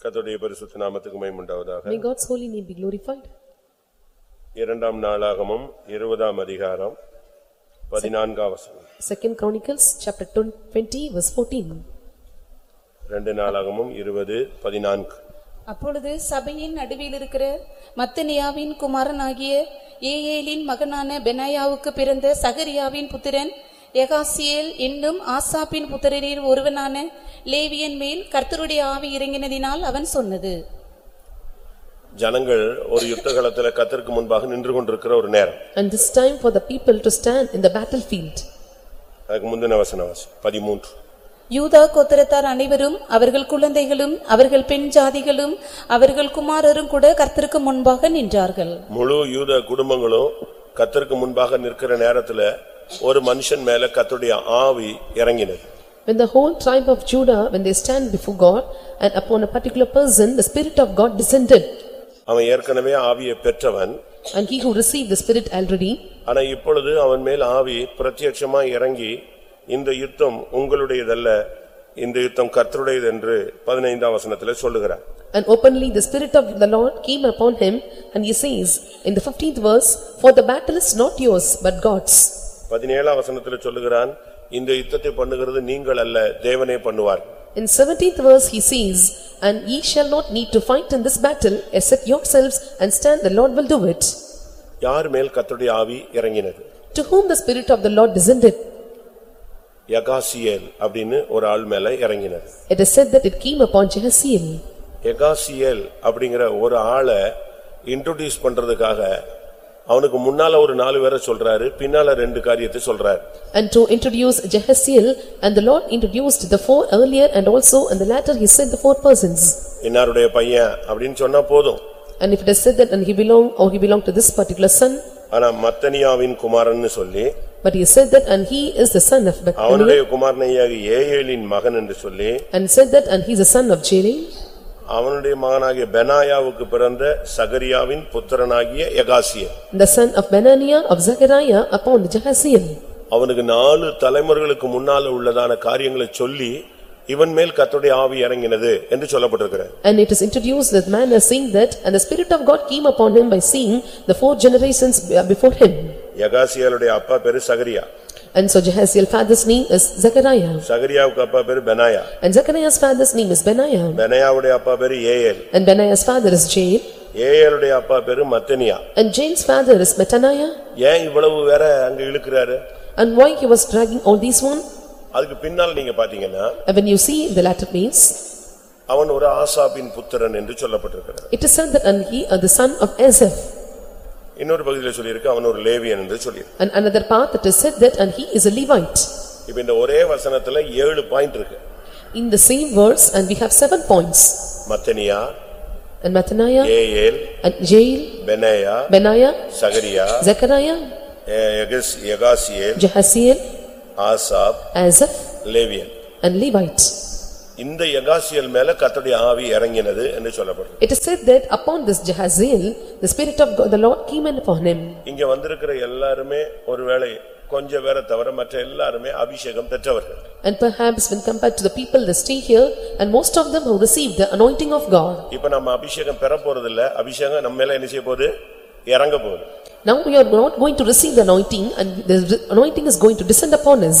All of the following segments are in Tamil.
கர்த்தருடைய பரிசுத்த நாமத்துக்கு மகிமையுண்டாவதாக May God's holy name be glorified. இரண்டாம் நாளாகமம் இருபதாம் அதிகாரம் பதினான்காம் வசனம் Second Chronicles, chapter twenty, verse fourteen. ரெண்டு நாளாகமும் இருபது பதினான்கு. அப்பொழுது சபையின் நடுவில் இருக்கிற மத்தனியாவின் குமாரனாகிய ஏயேலின் மகனான பெனாயாவுக்கு பிறந்த சகரியாவின் புத்திரன் எகாசியேல் என்னும் ஆசாப்பின் புத்திரரில் ஒருவனான லேவியன் மேல் கர்த்தருடைய ஆவி இறங்கினதினால் அவன் சொன்னது. ஜனங்கள் ஒரு யுத்த காலத்துல கத்தருக்கு முன்பாக நின்று கொண்டிருக்கிற ஒரு நேரம். And this time for the people to stand in the battlefield. அதுக்கு முந்தின வசன வாசி பதிமூன்று. யூதா கோத்திரத்தார் அனைவரும் அவர்கள் குழந்தைகளும் அவர்கள் பெண் ஜாதிகளும் அவர்கள் குமாரரும் கூட கர்த்தருக்கு முன்பாக நின்றார்கள். முழு யூத குடும்பங்களும் கத்தருக்கு முன்பாக நிற்கிற நேரத்துல ஒரு மனுஷன் மேல கத்தருடைய ஆவி இறங்கினது. When the whole tribe of Judah, when they stand before God, and upon a particular person, the Spirit of God descended. அவன் ஏற்கனவே ஆவியை பெற்றவன். And he who received the Spirit already, ஆனா இப்பொழுது அவன் மேல் ஆவி பிரத்யட்சமா இறங்கி இந்த யுத்தம் உங்களுடையதல்ல இந்த யுத்தம் கர்த்தருடையது என்று பதினைந்தாம் வசனத்துல சொல்லுகிறார் and openly the Spirit of the Lord came upon him, and he says in the fifteenth verse, "For the battle is not yours, but God's." பதினேழாம் வசனத்துல சொல்லுகிறான் இந்த யுத்தத்தை பண்ணுகிறது நீங்கள் அல்ல தேவனே பண்ணுவார் In seventeenth verse he says, "And ye shall not need to fight in this battle, except yourselves and stand, the Lord will do it." யார் மேல் கர்த்தருடைய ஆவி இறங்கினது To whom the Spirit of the Lord descended? யகாசியேல் அப்படின்னு ஒரு ஆள் மேல இறங்கினது It is said that it came upon Jehaziel. யகாசியேல் அப்படிங்கிற ஒரு ஆளை இன்ட்ரோடியூஸ் பண்றதுக்காக அவனுக்கு முன்னால ஒரு நாலு பேரை சொல்றாரு பின்னால ரெண்டு காரியத்தை சொல்றாரு And to introduce Jehaziel, and the Lord introduced the four earlier and also in the latter he said the four persons. இன்னாருடைய பையன் அப்படின்னு சொன்னா போதும் And if it is said that and he belong or he belonged to this particular son, ஆனா மத்தனியாவின் குமாரன்னு சொல்லி but he said that and he is the son of Bethlehem, அவனுடைய குமாரனையாக ஏஏலின் மகன் என்று சொல்லி and said that and he is the son of Jerry, அவனுடைய மகனாகிய பெனாயாவுக்கு பிறந்த சகரியாவின் புத்திரனாகிய யகாசியன் the son of Benaniah of Zechariah upon Jehaziel. அவனுக்கு நாலு தலைமுறைகளுக்கு முன்னால உள்ளதான காரியங்களை சொல்லி இவன் மேல் கர்த்தருடைய ஆவி இறங்கினது என்று சொல்லப்பட்டிருக்கிறது And it is introduced that man is saying that and the Spirit of God came upon him by seeing the four generations before him. யகாசியாலுடைய அப்பா பேரு சகரியா And so Jehaziel father's name is Zechariah. சகரியாவுக்கு அப்பா பேரு Benaiah And Zechariah's father's name is Benaiah. பெனாயாவுடைய அப்பா பேரு Jael And Benaiah's father is Jael. ஏஎலுடைய அப்பா பேரு Mattaniah And Jael's father is Mattaniah. ஏன் இவ்வளவு வேற அங்க இழுக்கிறாரு And why he was dragging all these one? அதுக்கு பின்னால் நீங்க பாத்தீங்கன்னா And when you see in the latter place, அவன் ஒரு ஆசாபின் புத்திரன் என்று சொல்லப்பட்டிருக்கிறார் it is said that and he are the son of Asaph. இன்னொரு பகுதியில சொல்லியிருக்கு அவன் ஒரு லேவியன் என்று சொல்லியிருக்கு And another part it is said that and he is a Levite. இப்ப இந்த ஒரே வசனத்துல ஏழு பாயிண்ட் இருக்கு In the same verse and we have seven points. மத்தனியா And Mattaniah AL and Jael, Benaiah Benaiah, சகரியா Zechariah, எ- எகஸ்- Jehaziel Jehaziel, Asaph Asaph லேவியன் and Levite. இந்த எகாசியல் மேல கர்த்தருடைய ஆவி இறங்கினது என்று சொல்லப்படுது It is said that upon this Jehaziel, the Spirit of God, the Lord came in upon him. இங்க வந்திருக்கிற எல்லாருமே ஒருவேளை கொஞ்ச பேரை தவிர மற்ற எல்லாருமே அபிஷேகம் பெற்றவர்கள் And perhaps when compared to the people that stay here, and most of them have received the anointing of God. இப்ப நம்ம அபிஷேகம் பெற போறதில்ல அபிஷேகம் நம்ம மேல என்ன செய்ய போகுது இறங்க போகுது Now we are not going to receive the anointing and the anointing is going to descend upon us.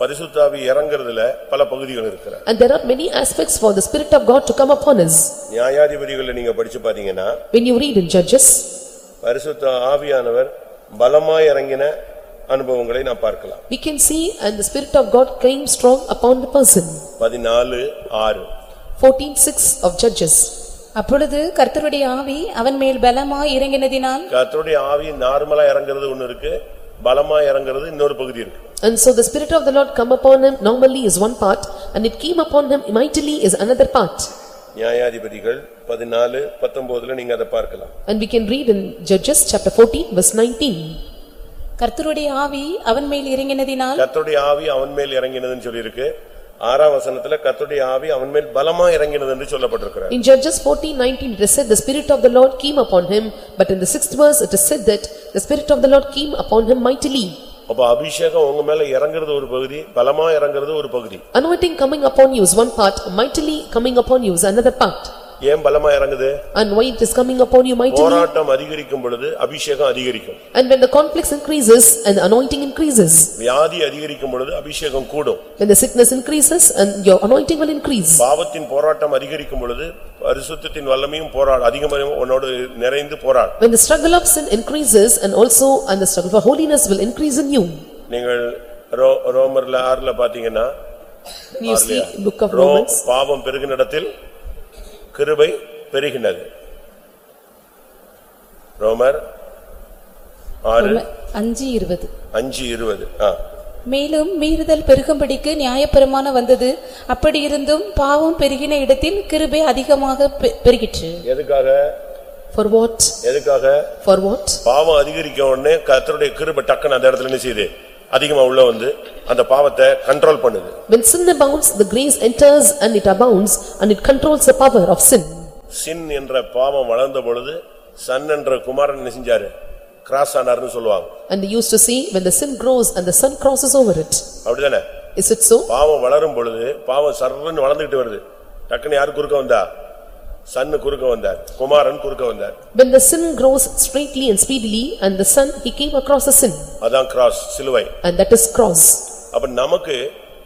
பரிசுத்தாவி இறங்குறதுல பல பகுதிகள் இருக்கிற And there are many aspects for the Spirit of God to come upon us. நியாயாதிபதிகளை நீங்க படிச்சு பாத்தீங்கன்னா When you read in Judges, பரிசுத்த ஆவியானவர் பலமாய் இறங்கின அனுபவங்களை நான் பார்க்கலாம் we can see and the Spirit of God came strong upon the person. பதினாலு ஆறு Fourteen six of Judges. அப்பொழுது கர்த்தருடைய ஆவி அவன் மேல் பலமாய் இறங்கினதினால் கர்த்தருடைய ஆவி நார்மலா இறங்குறது ஒண்ணு இருக்கு பலமா இறங்குறது இன்னொரு பகுதி இருக்கு And so the Spirit of the Lord come upon him normally is one part and it came upon him mightily is another part. நியாயாதிபதிகள் பதினாலு பத்தொன்பதுல நீங்க அதை பார்க்கலாம் And we can read in Judges chapter fourteen verse nineteen. கர்த்தருடைய ஆவி அவன் மேல் இறங்கினதினால் கர்த்தருடைய ஆவி அவன் மேல் இறங்கினதுன்னு சொல்லியிருக்கு ஆறாம் வசனத்துல கர்த்தருடைய ஆவி அவன் மேல் பலமா இறங்கினது என்று சொல்லப்பட்டிருக்கிறார் In Judges fourteen nineteen, it is said, "The spirit of the Lord came upon him," but in the sixth verse, it is said that, "The spirit of the Lord came upon him mightily." அப்ப அபிஷேகம் உங்க மேல இறங்குறது ஒரு பகுதி பலமா இறங்குறது ஒரு பகுதி Anointing coming upon you is one part, mightily coming upon you is another part. ஏன் பலமா இறங்குது And it is coming upon you mightily? போராட்டம் அதிகரிக்கும் பொழுது அபிஷேகம் அதிகரிக்கும் And when the conflicts increases and the anointing increases, வியாதி அதிகரிக்கும் பொழுது அபிஷேகம் கூடும் when the sickness increases and your anointing will increase. பாவத்தின் போராட்டம் அதிகரிக்கும் பொழுது பரிசுத்தத்தின் வல்லமையும் போராட அதிகமாக உன்னோடு நிறைந்து போராடும் When the struggle of sin increases and also and the struggle for holiness will increase in you. நீங்கள் ரோமர்ல ஆறுல பாத்தீங்கன்னா You see book of ரோ- Romans. பாவம் பெருகினிடத்தில் கிருபை பெருகினது ரோமர் ஆறு. அஞ்சு இருபது. அஞ்சு இருபது. மேலும் மீறுதல் பெருகும்படிக்கு நியாயப்பிரமாணம் வந்தது. அப்படியிருந்தும் பாவம் பெருகின இடத்தில் கிருபை அதிகமாக பெருகிற்று. எதுக்காக? For what? எதுக்காக? For what? பாவம் அதிகரிக்க உடனே கர்த்தருடைய கிருபை டக்குன்னு அந்த இடத்துல என்ன செய்யுது? அதிகமா உள்ள வந்து அந்த பாவத்தை கண்ட்ரோல் பண்ணுது When sin abounds, the grace enters and it abounds and it controls the power of sin. சின் என்ற பாவம் வளர்ந்த பொழுது சன் என்ற குமாரன் என்ன செஞ்சாரு கிராஸ் ஆனார்னு சொல்லுவாங்க And they used to see when the sin grows and the sun crosses over it. அப்படிதானே Is it so? பாவம் வளரும் பொழுது பாவம் சர்வன்னு வளர்ந்துகிட்டு வருது டக்குன்னு யாரு குறுக்க வந்தா சன்னு குறுக்க வந்தார் குமாரன் குறுக்க வந்தார் When the sin grows straightly and speedily and the sun, he came across a sin அதான் கிராஸ் சிலுவை and that is cross. அப்ப நமக்கு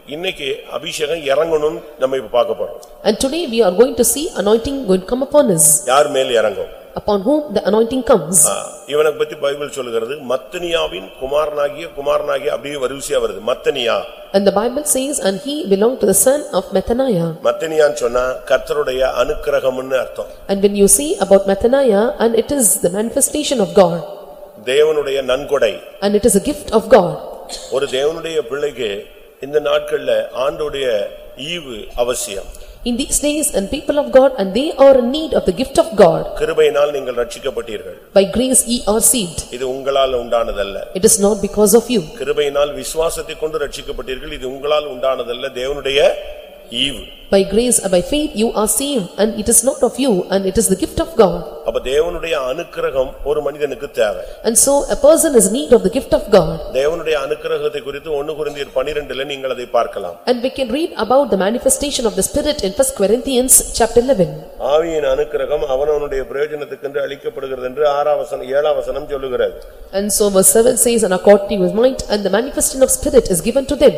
இன்னைக்கு அபிஷேகம் இறங்கணும்னு நம்ம இப்ப பார்க்க போறோம் And today we are going to see anointing going to come upon us, யார் மேல் இறங்கும் upon whom the anointing comes. ஆ, இவனை பத்தி பைபிள் சொல்லுகிறது மத்தனியாவின் குமாரனாகிய குமாரனாகிய அப்படியே வரிசையா வருது மத்தனியா And the Bible says, "And he belonged to the son of Methaniah." மத்தனியான்னு சொன்னா கர்த்தருடைய அனுக்கிரகம்னு அர்த்தம் And when you see about Methaniah, and it is the manifestation of God, தேவனுடைய நன்கொடை and it is a gift of God. ஒரு தேவனுடைய பிள்ளைக்கு இந்த நாட்கள்ல ஆண்டோடைய ஈவு அவசியம் In these days, and people of God, and they are in need of the gift of God. கிருபையினால் நீங்கள் ரட்சிக்கப்பட்டீர்கள் By grace ye are saved. இது உங்களால் உண்டானதல்ல It is not because of you. கிருபையினால் விசுவாசத்தை கொண்டு ரட்சிக்கப்பட்டீர்கள் இது உங்களால் உண்டானதல்ல தேவனுடைய ஈவு By grace and by faith you are saved, and it is not of you, and it is the gift of God. அப்ப தேவனுடைய அனுக்கிரகம் ஒரு மனிதனுக்கு தேவை And so a person is in need of the gift of God. தேவனுடைய அனுக்கிரகத்தை குறித்து ஒன்னு குருந்தியர் பனிரெண்டுல நீங்கள் அதை பார்க்கலாம் And we can read about the manifestation of the Spirit in first Corinthians chapter eleven. ஆவியின் அனுக்கிரகம் அவனவனுடைய பிரயோஜனத்துக்கென்று அளிக்கப்படுகிறது என்று ஆறாம் வசனம் ஏழாம் வசனம் சொல்லுகிறது And so verse seven says, "And according to his might, and the manifestation of Spirit is given to them."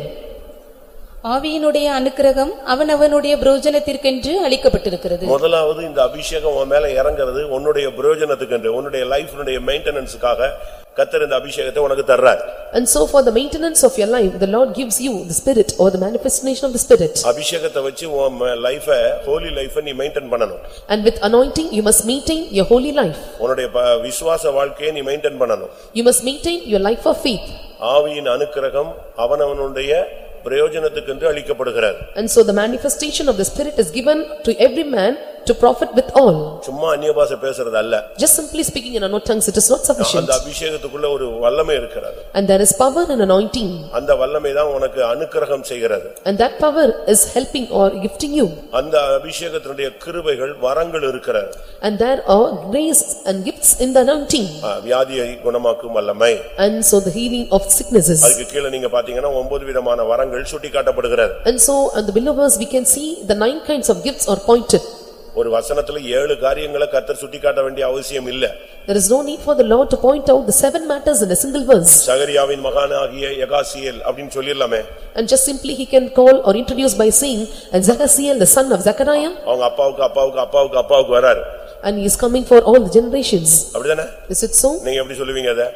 ஆவியினுடைய அனுக்கிரகம் அவனவனுடைய புரோஜனத்திற்கென்று அளிக்கப்பட்டிருக்கிறது முதலாவது இந்த அபிஷேகம் உன் மேல இறங்குறது உன்னுடைய பிரயோஜனத்துக்கென்று உன்னுடைய லைஃபினுடைய மெயின்டெனன்ஸுக்காக கத்தர் இந்த அபிஷேகத்தை உனக்கு தர்றார் And so for the maintenance of your life, the Lord gives you the Spirit or the manifestation of the Spirit. அபிஷேகத்தை வச்சு உன் லைஃப ஹோலி லைஃப நீ மெயின்டைன் பண்ணணும் And with anointing, you must maintain your holy life. உன்னுடைய ப- விசுவாச வாழ்க்கையை நீ மெயின்டைன் பண்ணணும் You must maintain your life of faith. ஆவியின் அனுக்கிரகம் அவனவனுடைய பிரயோஜனத்துக்கென்று அளிக்கப்படுகிறது And so the manifestation of the Spirit is given to every man to profit with all. சும்மா அந்நிய பாஷை பேசுறது அல்ல Just simply speaking in unknown tongues, it is not sufficient. அந்த அபிஷேகத்துக்குள்ள ஒரு வல்லமை இருக்கிறது And there is power in anointing, அந்த வல்லமை தான் உனக்கு அனுக்கிரகம் செய்கிறது and that power is helping or gifting you. அந்த அபிஷேகத்தினுடைய கிருபைகள் வரங்கள் இருக்கிறது And there are grace and gifts in the anointing, ஆ, வியாதியை குணமாக்கும் வல்லமை and so the healing of sicknesses. அதுக்கு கீழே நீங்க பாத்தீங்கன்னா ஒன்பது விதமான வரங்கள் சுட்டிக்காட்டப்படுகிறது And so, on the below verse, we can see the nine kinds of gifts are pointed. ஒரு வசனத்துல ஏழு காரியங்களை கத்தர் சுட்டிக்காட்ட வேண்டிய அவசியம் இல்ல There is no need for the Lord to point out the seven matters in a single verse. சகரியாவின் மகானாகிய எகாசியேல் அப்படின்னு சொல்லிடலாமே And just simply he can call or introduce by saying, "And Zachariah, the son of Zechariah, அவங்க அப்பாவுக்கு அப்பாவுக்கு அப்பாவுக்கு அப்பாவுக்கு வராரு and he is coming for all the generations." அப்படிதானே Is it so? நீங்க எப்படி சொல்லுவீங்க அத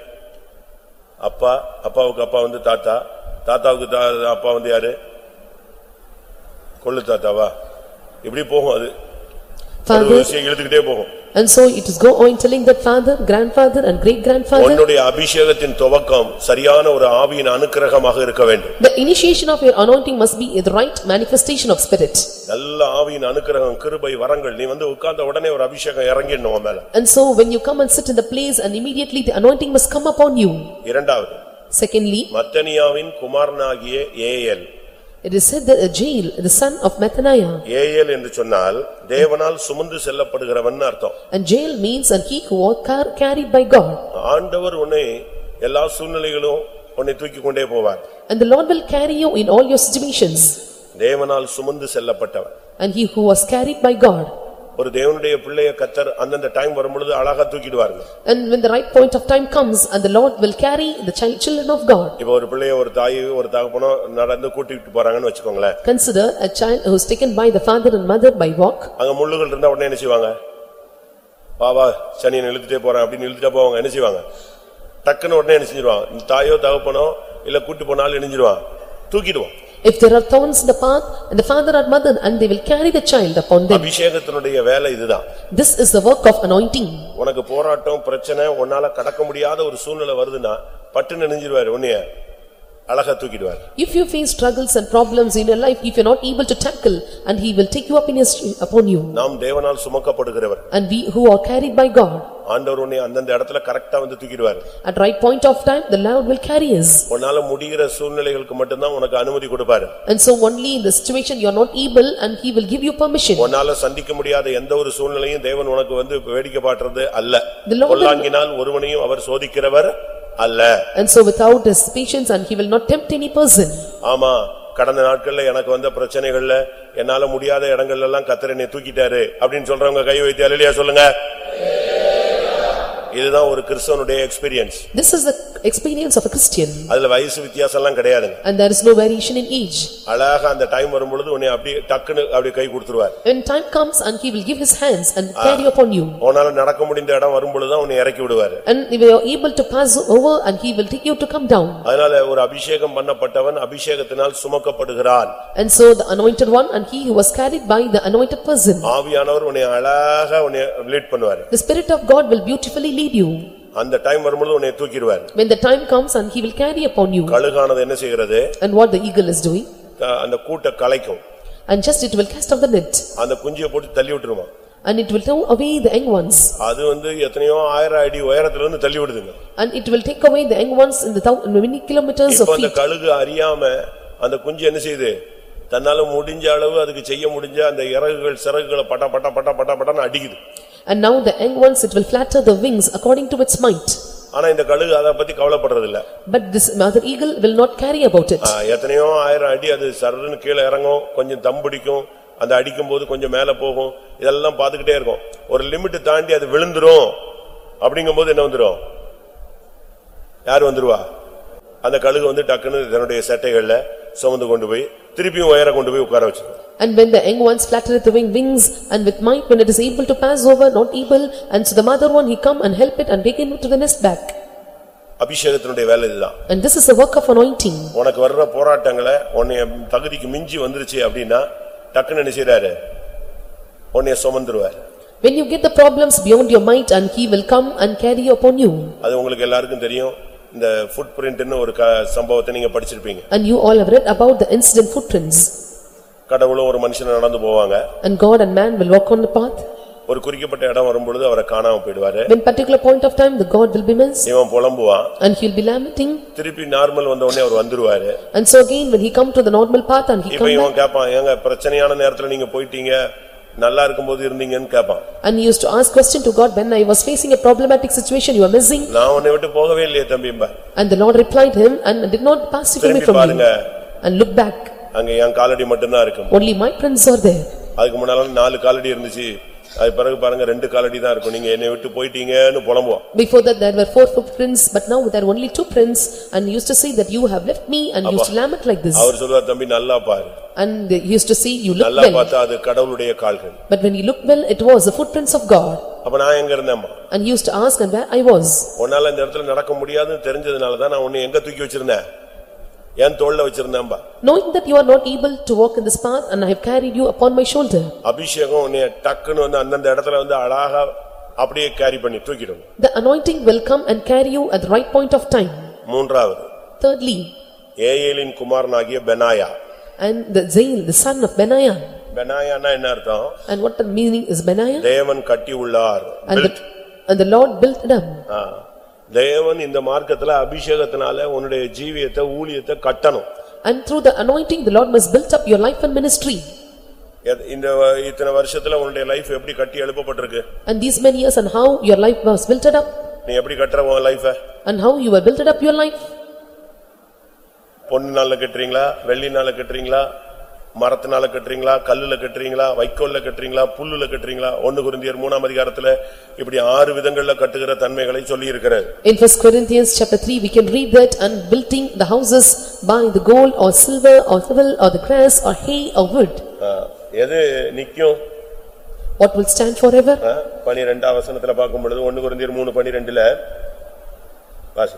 அப்பா அப்பாவுக்கு அப்பா வந்து தாத்தா தாத்தாவுக்கு அப்பா வந்து யாரு கொள்ளு தாத்தாவா இப்படி போகும் அது அது Father, வரிசையா இழுத்துக்கிட்டே போகும் and so it is go on telling that father, grandfather and great grandfather. உன்னுடைய அபிஷேகத்தின் துவக்கம் சரியான ஒரு ஆவியின் அனுக்கிரகமாக இருக்க வேண்டும் The initiation of your anointing must be the right manifestation of spirit. நல்ல ஆவியின் அனுக்கிரகம் கிருபை வரங்கள் நீ வந்து உட்கார்ந்த உடனே ஒரு அபிஷேகம் இறங்கிடணும் உன் மேல And so when you come and sit in the place and immediately the anointing must come upon you. இரண்டாவது Secondly, மத்தனியாவின் குமாரனாகிய ஏஎல் It is said that a jail, the son of Mathaniah. ஏயேல் என்று சொன்னால் தேவனால் சுமந்து செல்லப்படுகிறவன் அர்த்தம் And jail means and he who was car- carried by God. ஆண்டவர் உன்னை எல்லா சூழ்நிலைகளும் உன்னை தூக்கி கொண்டே போவார் And the Lord will carry you in all your situations. தேவனால் சுமந்து செல்லப்பட்டவன் And he who was carried by God. ஒரு தேவனுடைய பிள்ளைய கத்தர் அந்தந்த டைம் வரும்பொழுது அழகா தூக்கிடுவாருங்க. And when the right point of time comes and the Lord will carry the child- children of God. இப்ப ஒரு பிள்ளைய ஒரு தாய் ஒரு தகப்பனோ நடந்து கூட்டிட்டு போறாங்கன்னு வச்சுக்கோங்களேன். Consider a child who is taken by the father and mother by walk. அங்க முள்ளுகள் இருந்தா உடனே என்ன செய்வாங்க? வா வா சனியன் இழுத்துட்டே போறேன் அப்படின்னு இழுத்துட்டே போவாங்க. என்ன செய்வாங்க? டக்குன்னு உடனே என்ன செஞ்சிருவாங்க? இந்த தாயோ தகப்பனோ இல்ல கூட்டி போனாலும் இணைஞ்சிருவான் தூக்கிடுவான் If there are thorns in the path and the father or mother and they will carry the child upon them. அபிஷேகத்தினுடைய வேலை இதுதான் This is the work of anointing. உனக்கு போராட்டம் பிரச்சனை உன்னால கடக்க முடியாத ஒரு சூழ்நிலை வருதுன்னா பட்டு நெஞ்சிருவாரு உன்னைய அழகா தூக்கிடுவாரு If you face struggles and problems in your life, if you are not able to tackle and he will take you up in his, upon you. நாம் தேவனால் சுமக்கப்படுகிறவர் And we who are carried by God, ஆண்டவர் உன்னை அந்தந்த இடத்துல கரெக்டா வந்து தூக்கிடுவாரு at right point of time, the Lord will carry us. உன்னால முடிகிற சூழ்நிலைகளுக்கு மட்டும்தான் உனக்கு அனுமதி கொடுப்பாரு And so only in the situation you are not able and he will give you permission. உன்னால சந்திக்க முடியாத எந்த ஒரு சூழ்நிலையும் தேவன் உனக்கு வந்து வேடிக்கை பாட்டுறது அல்ல The Lord will- பொல்லாங்கினால் ஒருவனையும் அவர் சோதிக்கிறவர் அல்ல. And so without his patience and he will not tempt any person. ஆமா கடந்த நாட்கள்ல எனக்கு வந்த பிரச்சனைகள்ல என்னால முடியாத இடங்கள்ல எல்லாம் கத்தர் என்னை தூக்கிட்டாரு அப்படின்னு சொல்றவங்க கை வைத்து அல்லையா சொல்லுங்க. இதுதான் ஒரு கிறிஸ்தவனுடைய experience This is the experience of a Christian அதுல வயசு வித்தியாசம் எல்லாம் கிடையாதுங்க and there is no variation in age. அழகா அந்த டைம் வரும்பொழுது உன்னை அப்படியே டக்குன்னு அப்படியே கை கொடுத்துருவார் When time comes and he will give his hands and carry upon you. உன்னால நடக்க முடிந்த இடம் வரும்பொழுதுதான் உன்னை இறக்கி விடுவாரு And if you are able to pass over and he will take you to come down. அதனால ஒரு அபிஷேகம் பண்ணப்பட்டவன் அபிஷேகத்தினால் சுமக்கப்படுகிறான் And so the anointed one and he who was carried by the anointed person. ஆவியானவர் உன்னை அழகா உன்னை லீட் பண்ணுவாரு The spirit of God will beautifully lead you. அந்த டைம் வரும்பொழுது உன்னை தூக்கிடுவார் When the time comes and he will carry upon you. கழுகானது என்ன செய்கிறது And what the eagle is doing. அந்த கூட்ட கலைக்கும் And just it will cast off the net. அந்த குஞ்சியை போட்டு தள்ளி விட்டுருமா And it will throw away the young ones. அது வந்து எத்தனையோ ஆயிரம் அடி உயரத்துல இருந்து தள்ளி விடுதுங்க And it will take away the young ones in the many kilometers of இப்ப அந்த feet. கழுகு அறியாம அந்த குஞ்சு என்ன செய்யுது தன்னால முடிஞ்ச அளவு அதுக்கு செய்ய முடிஞ்ச அந்த இறகுகள் சிறகுகளை பட்ட பட்ட பட்ட பட்ட பட்டன்னு அடிக்குது And now the young ones, it will flatter the wings according to its might. ஆனா இந்த கழுகு அதை பத்தி கவலைப்படுறது இல்ல But this mother eagle will not carry about it. ஆ, எத்தனையோ ஆயிரம் அடி அது சருன்னு கீழே இறங்கும் கொஞ்சம் தம் பிடிக்கும் அந்த அடிக்கும்போது கொஞ்சம் மேல போகும் இதெல்லாம் பாத்துக்கிட்டே இருக்கும். ஒரு லிமிட் தாண்டி அது விழுந்துரும். அப்படிங்கும்போது என்ன வந்துரும்? யார் வந்துருவா? அந்த கழுகு வந்து டக்குன்னு தன்னுடைய சட்டைகள்ல சுமந்து கொண்டு போய் திருப்பியும் உயர கொண்டு போய் உட்கார வச்சிருக்கும் And when the young ones flattereth the wing wings and with might when it is able to pass over, not able, and so the mother one he come and help it and take it to the nest back. அபிஷேகத்தினுடைய வேலை இதுதான் And this is the work of anointing. உனக்கு வர்ற போராட்டங்களை உன்னைய தகுதிக்கு மிஞ்சி வந்துருச்சு அப்படின்னா டக்குன்னு என்ன செய்றாரு உன்னைய சுமந்துருவார் When you get the problems beyond your might and he will come and carry upon you. அது உங்களுக்கு எல்லாருக்கும் தெரியும் இந்த ஃபுட் பிரிண்ட்னு ஒரு க- சம்பவத்தை நீங்க படிச்சிருப்பீங்க And you all have read about the incident footprints. கடவுளும் ஒரு மனுஷன் நடந்து போவாங்க And God and man will walk on the path. ஒரு குறிக்கப்பட்ட இடம் வரும்பொழுது அவரை காணாம போயிடுவாரு When particular point of time, the God will be missed இவன் புலம்புவான் and he'll be lamenting. திருப்பி நார்மல் வந்த உடனே அவர் வந்துருவாரு And so again, when he come to the normal path and he இப்ப come back. இவன் கேப்பான் ஏங்க பிரச்சனையான நேரத்துல நீங்க போயிட்டீங்க நல்லா இருக்கும்போது இருந்தீங்கன்னு கேப்பான் And he used to ask question to God, when I was facing a problematic situation, you are missing. நான் உன்னை விட்டு போகவே இல்லையே தம்பிம்பா And the Lord replied him and did not pass it away திரும்பி from பாருங்க you. And look back, அங்க என் காலடி மட்டும்தான் இருக்கும் only my prints are there. அதுக்கு முன்னால நாலு காலடி இருந்துச்சு அது பிறகு பாருங்க ரெண்டு காலடி தான் இருக்கும் நீங்க என்னை விட்டு போயிட்டீங்கன்னு புலம்புவான் Before that, there were four footprints, but now there are only two prints. And he used to say that you have left me and used to lament like this. அவர் சொல்லுவார் தம்பி நல்லா பாரு And they used to say, you look நல்லா well. பார்த்தா அது கடவுளுடைய கால்கள் But when you look well, it was the footprints of God. அப்ப நான் எங்க இருந்தேம்மா And he used to ask and where I was. உன்னால இந்த இடத்துல நடக்க முடியாதுன்னு தெரிஞ்சதுனாலதான் நான் உன்னை எங்க தூக்கி வச்சிருந்தேன் என் தோல்ல வச்சிருந்தேன்பா Knowing that you are not able to walk in this path and I have carried you upon my shoulder. அபிஷேகம் உன்னை டக்குன்னு வந்து அந்தந்த இடத்துல வந்து அழகா அப்படியே கேரி பண்ணி தூக்கிடும் The anointing will come and carry you at the right point of time. மூன்றாவது Thirdly, ஏஏலின் குமாரனாகிய Benaiah and the Zail, the son of Benaiah. பெனாயான்னா என்ன அர்த்தம் And what the meaning is Benaiah? தேவன் கட்டி உள்ளார் And the, and the Lord built it up. தேவன் இந்த மார்க்கத்துல அபிஷேகத்தினால உன்னுடைய ஜீவியத்தை ஊழியத்தை கட்டணும் And through the anointing, the Lord must build up your life and ministry. எத்- இந்த வ- இத்தனை வருஷத்துல உன்னுடைய லைஃப் எப்படி கட்டி எழுப்பப்பட்டிருக்கு And these many years and how your life was built up நீ எப்படி கட்டுற உன் லைஃப and how you were built up your life. பொன்னினால கட்டுறீங்களா வெள்ளினால கட்டுறீங்களா மரத்தினால கட்டுறீங்களா கல்லுல கட்டுறீங்களா வைக்கோல்ல கட்டுறீங்களா புல்லுல கட்டுறீங்களா ஒன்னு குருந்தியர் மூணாம் அதிகாரத்துல இப்படி ஆறு விதங்கள்ல கட்டுகிற தன்மைகளை சொல்லி இருக்கிறது In first Corinthians chapter three, we can read that and building the houses by the gold or silver or stubble or the grass or hay or wood. எது நிக்கும் What will stand forever? ஆ, பனிரெண்டாம் வசனத்துல பார்க்கும் பொழுது ஒன்னு குருந்தியர் மூணு பனிரெண்டுல வாசி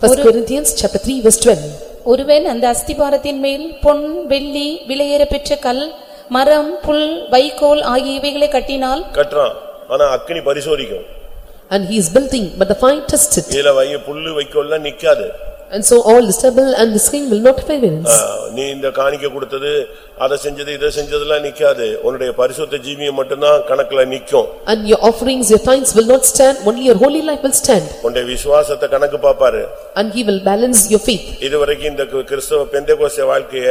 First Corinthians chapter three verse twelve. ஒருவன் அந்த அஸ்திபாரத்தின் மேல் பொன் வெள்ளி விலையேறப் பெற்ற கல் மரம் புல் வைக்கோல் ஆகியவைகளை கட்டினால் கட்டுறான் ஆனா அக்கினி பரிசோதிக்கும் And he is building, but the fire tested. இதுல வை புல்லு வைக்கோல்லாம் நிக்காது And so all the stubble and the skin will not prevail. ஆ, நீ இந்த காணிக்க கொடுத்தது அதை செஞ்சது இதை செஞ்சதெல்லாம் நிக்காது உன்னுடைய பரிசுத்த ஜீவியம் மட்டும்தான் கணக்குல நிக்கும் And your offerings, your tithes will not stand, only your holy life will stand. உன்னுடைய விசுவாசத்தை கணக்கு பாப்பாரு And he will balance your faith. இதுவரைக்கும் இந்த கு- கிறிஸ்தவ பெந்தேகோஸ்தே வாழ்க்கைய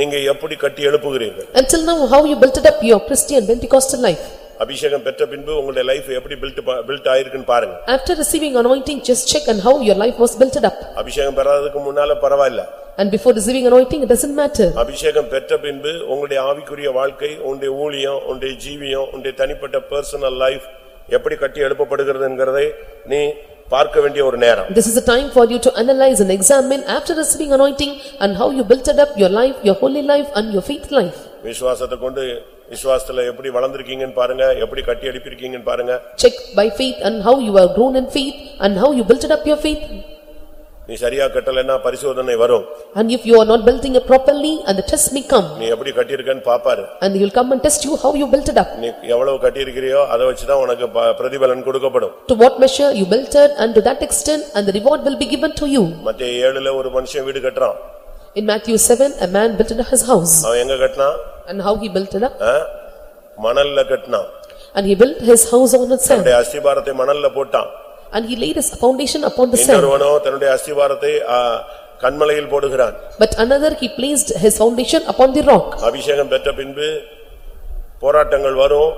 நீங்க எப்படி கட்டி எழுப்புகிறீர்கள் Until now, how you built it up your Christian Pentecostal life? அபிஷேகம் பெற்ற பின்பு உங்களுடைய லைஃப் எப்படி பில்ட் பில்ட் ஆயிருக்குன்னு பாருங்க After receiving anointing, just check on how your life was built up. அபிஷேகம் பெறாததுக்கு முன்னால பரவாயில்ல And before receiving anointing, it doesn't matter. அபிஷேகம் பெற்ற பின்பு உங்களுடைய ஆவிக்குரிய வாழ்க்கை உன்னுடைய ஊழியம் உன்னுடைய ஜீவியம் உன்னுடைய தனிப்பட்ட பர்சனல் லைஃப் எப்படி கட்டி எழுப்பப்படுகிறதுங்கிறதை நீ பார்க்க வேண்டிய ஒரு நேரம் This is a time for you to analyze and examine after receiving anointing and how you built it up your life, your holy life and your faith life. விசுவாசத்தை கொண்டு விசுவாசத்துல எப்படி வளர்ந்திருக்கீங்கன்னு பாருங்க எப்படி கட்டி எழுப்பியிருக்கீங்கன்னு பாருங்க Check by faith and how you have grown in faith and how you built it up your faith. நீ சரியா கட்டலைன்னா பரிசோதனை வரும் And if you are not building it properly and the test may come நீ எப்படி கட்டியிருக்கன்னு பாப்பாரு and he will come and test you how you built it up. நீ எவ்வளவு கட்டியிருக்கிறியோ அதை வச்சுதான் உனக்கு ப- பிரதிபலன் கொடுக்கப்படும் To what measure you built it and to that extent and the reward will be given to you. மத்திய ஏழுல ஒரு மனுஷன் வீடு கட்டுறான் In Matthew seven, a man built his house அவன் எங்க கட்டினான் and how he built it up ஆ? மணல்ல கட்டினான் and he built his house on the sand தன்னுடைய அஸ்திபாரத்தை மணல்ல போட்டான் and he laid his foundation upon the sand. இன்னொருவனோ தன்னுடைய அஸ்திபாரத்தை ஆ, கன்மலையில் போடுகிறான் But another he placed his foundation upon the rock. அபிஷேகம் பெற்ற பின்பு போராட்டங்கள் வரும்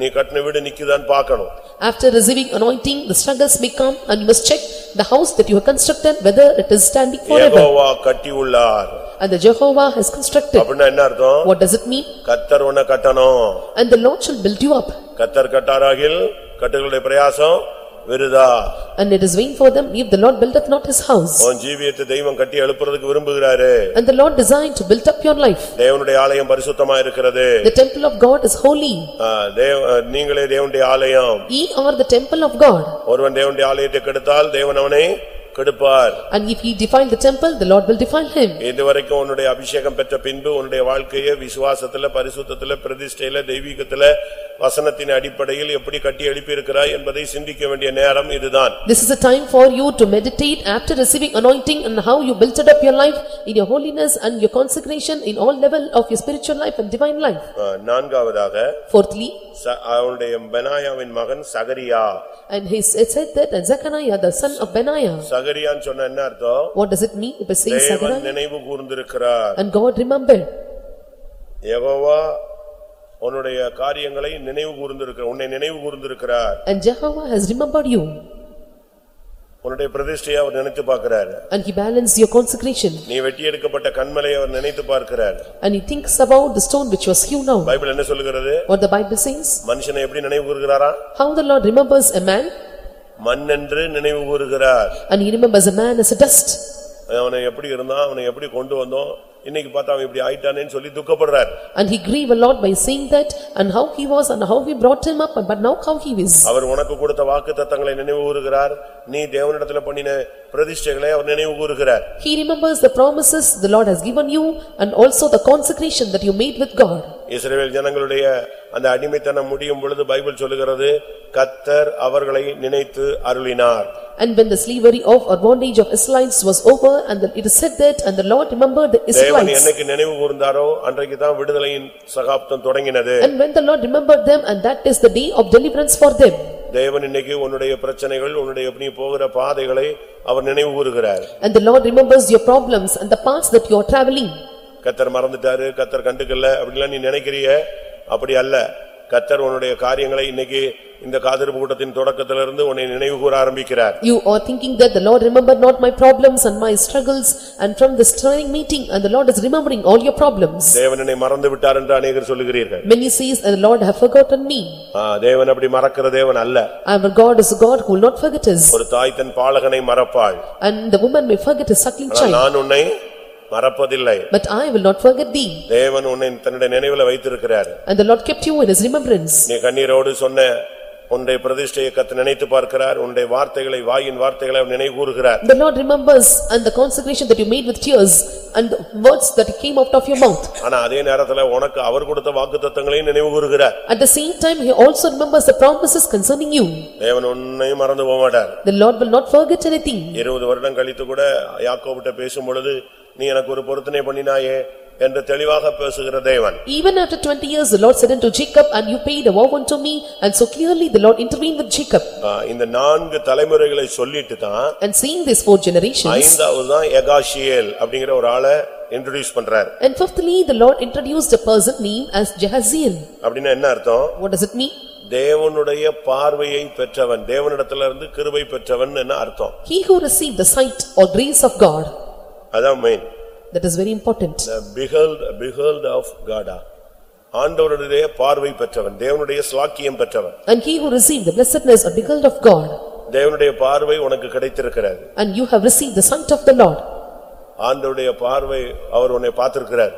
நீ கட்டின வீடு நிக்குதான்னு பார்க்கணும் After receiving anointing, the struggles may come and you must check the house that you have constructed whether it is standing forever. Jehovah கட்டி உள்ளார் And the Jehovah has constructed. அப்படின்னா என்ன அர்த்தம் What does it mean? கத்தர் உன்னை கட்டணும் And the Lord shall build you up. கத்தர் கட்டாராகில் கட்டுகளுடைய பிரயாசம் விருதா And it is vain for them if the Lord buildeth not his house. உன் ஜீவியத்தை தெய்வம் கட்டி எழுப்புறதுக்கு விரும்புகிறாரு And the Lord designed to build up your life. தேவனுடைய ஆலயம் பரிசுத்தமா இருக்கிறது The temple of God is holy. தேவ- நீங்களே தேவனுடைய ஆலயம் Ye are the temple of God. ஒருவன் தேவனுடைய ஆலயத்தை கெடுத்தால் தேவன் அவனை கெடுப்பார் And if he defile the temple, the Lord will defile him. இதுவரைக்கும் உன்னுடைய அபிஷேகம் பெற்ற பின்பு உன்னுடைய வாழ்க்கையை விசுவாசத்துல பரிசுத்தத்துல பிரதிஷ்டையில தெய்வீகத்துல வசனத்தின் அடிப்படையில் எப்படி கட்டி எழுப்பியிருக்கிறாய் என்பதை சிந்திக்க வேண்டிய நேரம் இதுதான் This is a time for you to meditate after receiving anointing and how you built it up your life in your holiness and your consecration in all level of your spiritual life and divine life. ஆ, நான்காவதாக Fourthly, ச- அவனுடைய பெனாயாவின் மகன் சகரியா and he s- it said that and Zechariah, the son of Benaiah. சகரியான்னு சொன்ன என்ன அர்த்தம் What does it mean if it says தேவன் Zechariah? நினைவு கூர்ந்திருக்கிறார் And God remembered. யெகோவா உன்னுடைய காரியங்களை நினைவு கூர்ந்திருக்கிற உன்னை நினைவு கூர்ந்திருக்கிறார் And Jehovah has remembered you. உன்னுடைய பிரதிஷ்டையை அவர் நினைத்து பார்க்கிறார் And he balanced your consecration. நீ வெட்டி எடுக்கப்பட்ட கண்மலை அவர் நினைத்து பார்க்கிறார் And he thinks about the stone which was hewn down. Bible என்ன சொல்லுகிறது What the Bible says? மனுஷனை எப்படி நினைவு கூறுகிறாரா How the Lord remembers a man மண்ணென்று நினைவு கூறுகிறார் and he remembers a man as a dust. அவனை எப்படி இருந்தான் அவனை எப்படி கொண்டு வந்தோம் இன்னைக்கு பார்த்தா அவன் இப்படி ஆயிட்டானேன்னு சொல்லி துக்கப்படுறார் And he grieve a lot by saying that and how he was and how we brought him up but now how he is. அவர் உனக்கு கொடுத்த வாக்கு தத்தங்களை நினைவு கூறுகிறார் நீ தேவனிடத்துல பண்ணின பிரதிஷ்டைகளை அவர் நினைவு கூறுகிறார் He remembers the promises the Lord has given you and also the consecration that you made with God. இஸ்ரவேல் ஜனங்களுடைய அந்த அடிமைத்தனம் முடியும் பொழுது பைபிள் சொல்லுகிறது கத்தர் அவர்களை நினைத்து அருளினார் And when the slavery of or bondage of Israelites was over and the- it is said that and the Lord remembered the தேவன். என்னைக்கு நினைவு கூர்ந்தாரோ அன்றைக்கு தான் விடுதலையின் சகாப்தம் தொடங்கினது And when the Lord remembered them and that is the day of deliverance for them. தேவன் இன்னைக்கு உன்னுடைய பிரச்சனைகள் உன்னுடைய நீ போகிற பாதைகளை அவர் நினைவு கூறுகிறார் And the Lord remembers your problems and the paths that you are traveling. கத்தர் மறந்துட்டாரு கத்தர் கண்டுக்கல அப்படின்லாம் நீ நினைக்கிறிய அப்படி அல்ல கத்தர் உன்னுடைய காரியங்களை இன்னைக்கு இந்த காதிருப்பு கூட்டத்தின் தொடக்கத்திலிருந்து உன்னை நினைவு கூற ஆரம்பிக்கிறார் You are thinking that the Lord remembered not my problems and my struggles and from this training meeting and the Lord is remembering all your problems. தேவன் என்னை மறந்து விட்டார் என்று அநேகர் சொல்லுகிறீர்கள் Many says, "And the Lord have forgotten me." ஆ, தேவன் அப்படி மறக்கிற தேவன் அல்ல Our God is a God who will not forget us. ஒரு தாய் தன் பாலகனை mறப்பாள் And the woman may forget a suckling ஆனால் child, நான் உன்னை மறப்பதில்லை but I will not forget thee. தேவன் உன்னை தன்னுடைய நினைவுல வைத்திருக்கிறார் And the Lord kept you in his remembrance. நீ கண்ணீரோடு சொன்ன உன்னுடைய பிரதிஷ்டையை கத்து நினைத்து பார்க்கிறார் உன்னுடைய வார்த்தைகளை வாயின் வார்த்தைகளை அவர் நினைவு கூறுகிறார் The Lord remembers and the consecration that you made with tears and the words that came out of your mouth. ஆனா அதே நேரத்துல உனக்கு அவர் கொடுத்த வாக்குத்தத்தங்களையும் நினைவு கூறுகிறார் At the same time, he also remembers the promises concerning you. தேவன் உன்னையும் மறந்து போக மாட்டார் The Lord will not forget anything. இருபது வருடம் கழித்து கூட யாக்கோபிட்ட பேசும் பொழுது நீ எனக்கு ஒரு பொருத்தனை பண்ணினாயே என்று தெளிவாக பேசுகிற தேவன் Even after twenty years, the Lord said unto Jacob, "And you paid a vow unto me," and so clearly the Lord intervened with Jacob. ஆ, இந்த நான்கு தலைமுறைகளை சொல்லிட்டு தான் And seeing these four generations, ஐந்தாவது தான் எகாஷியேல் அப்படிங்கிற ஒரு ஆளை இன்ட்ரோடியூஸ் பண்றார் and fifthly, the Lord introduced a person named as Jahaziel. அப்படின்னா என்ன அர்த்தம் What does it mean? தேவனுடைய பார்வையை பெற்றவன் தேவனிடத்துல இருந்து கிருபை பெற்றவன் என்ன அர்த்தம் He who received the sight or grace of God, அதான் main that is very important. Behold behold of God ஆண்டவருடைய பார்வை பெற்றவன் தேவனுடைய ஸ்லாக்கியம் பெற்றவன் And he who received the blessedness or beheld of God, தேவனுடைய பார்வை உனக்கு கிடைத்திருக்கிறது and you have received the sight of the Lord, ஆண்டவருடைய பார்வை அவர் உன்னை பார்த்திருக்கிறார்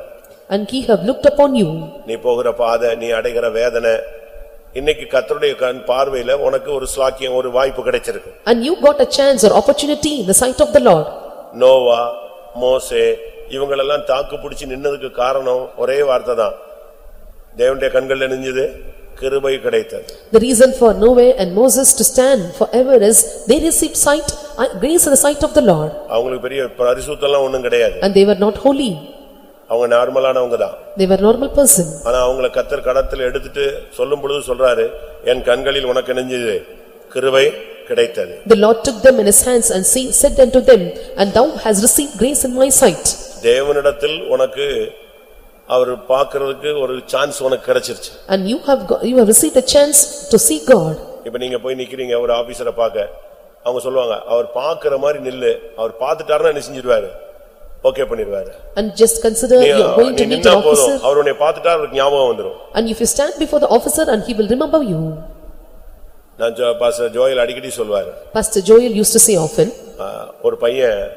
and he have looked upon you. நீ போகிற பாதை நீ அடைகிற வேதனை இன்னைக்கு கர்த்தருடைய கண் பார்வையில உனக்கு ஒரு ஸ்லாக்கியம் ஒரு வாய்ப்பு கிடைச்சிருக்கு And you got a chance or opportunity in the sight of the Lord. Noah மோசே இவங்களெல்லாம் தாக்கு பிடிச்சு நின்னதுக்கு காரணம் ஒரே வார்த்தை தான். தேவனுடைய கண்கள்ல நெஞ்சது கிருபை கிடைத்தது. The reason for Noah and Moses to stand forever is they received sight, uh, grace in the sight of the Lord, அவங்களுக்கு பெரிய பரிசுத்தெல்லாம் ஒண்ணும் கிடையாது. And they were not holy. அவங்க நார்மலானவங்க தான். They were normal person. ஆனா அவங்கள கத்தர் கடத்துல எடுத்துட்டு சொல்லும் பொழுது சொல்றாரு என் கண்களில் உனக்கு நெஞ்சது கிருபை கிடைத்தது The Lord took them in his hands and say- said unto them, "And thou hast received grace in my sight." தேவனிடத்தில் உனக்கு அவர் பார்க்கிறதுக்கு ஒரு சான்ஸ் உனக்கு கிடைச்சிருச்சு And you have, got- you have received a chance to see God. இப்ப நீங்க போய் நிக்கிறீங்க ஒரு ஆபீசரை பார்க்க அவங்க சொல்லுவாங்க அவர் பார்க்கிற மாதிரி நில்லு அவர் பார்த்துட்டாருன்னா என்ன செஞ்சிருவாரு ஓகே பண்ணிடுவாரு And just consider நீ you are going நீ to meet நின்னா an போதும் officer, அவர் உன்னை பார்த்துட்டா அவருக்கு ஞாபகம் வந்துரும் and if you stand before the officer and he will remember you. நான் பாஸ்டர் ஜோயல் அடிக்கடி சொல்வாரு. Pastor Joel used to say often, ஆ, ஒரு பையன்